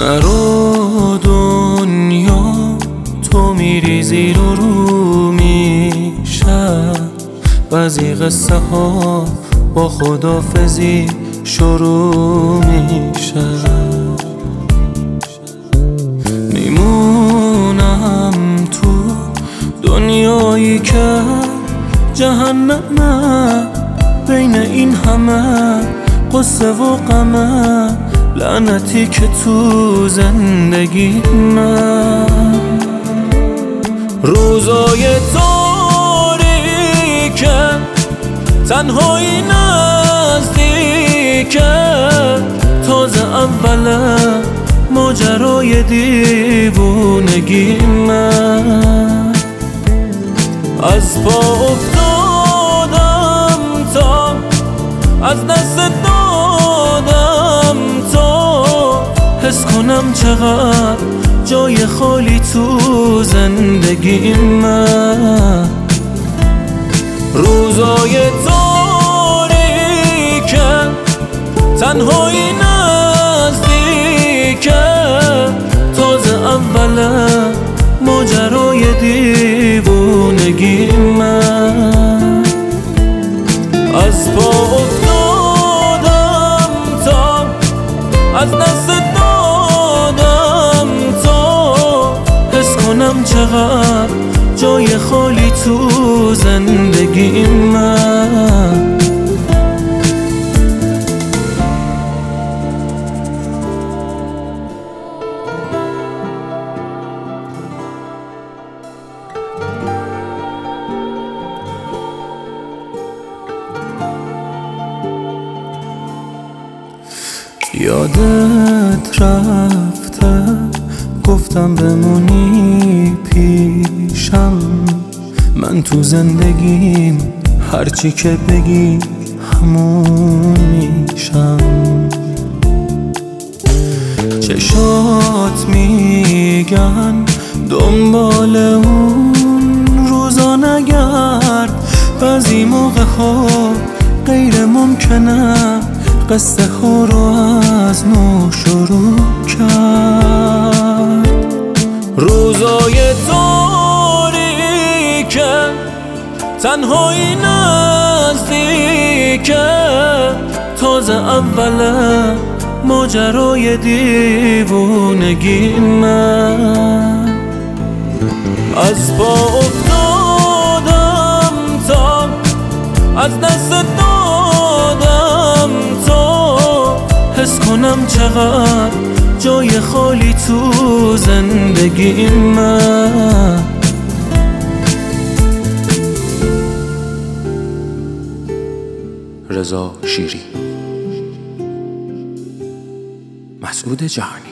نرو دنیا تو میری زیر و رو میشه بعضی قصه ها با خدافزی شروع میشه میمونم تو دنیایی که جهنمه بین این همه قصه و غمه. لعنتی که تو زندگی من. روزای تاریکه تنهایی نزدیکه. تازه اوله ماجرای دیوونگی من. از پا افتادم تا از دست دادم. کنم چقدر جای خالی تو زندگی من. روزای تاریکه تنهایی نزدیکه تازه اوله ماجرای دیوونگی من. از پا افتادم تا از دست چقدر جای خالی تو زندگی من. یادت رفته گفتم بمونی. پیشم من تو زندگیم هرچی که بگی همون میشم. چشات میگن دنبال اون روزا نگرد. بعضی موقع ها غیر ممکنه قصه ها رو تنهایی نزدیکه تازه اوله ماجرای دیوونگی من. از پا افتادم تا از دست دادم تا حس کنم چقدر جای خالی تو زندگی من. رضا شیری. مسعود جهانی.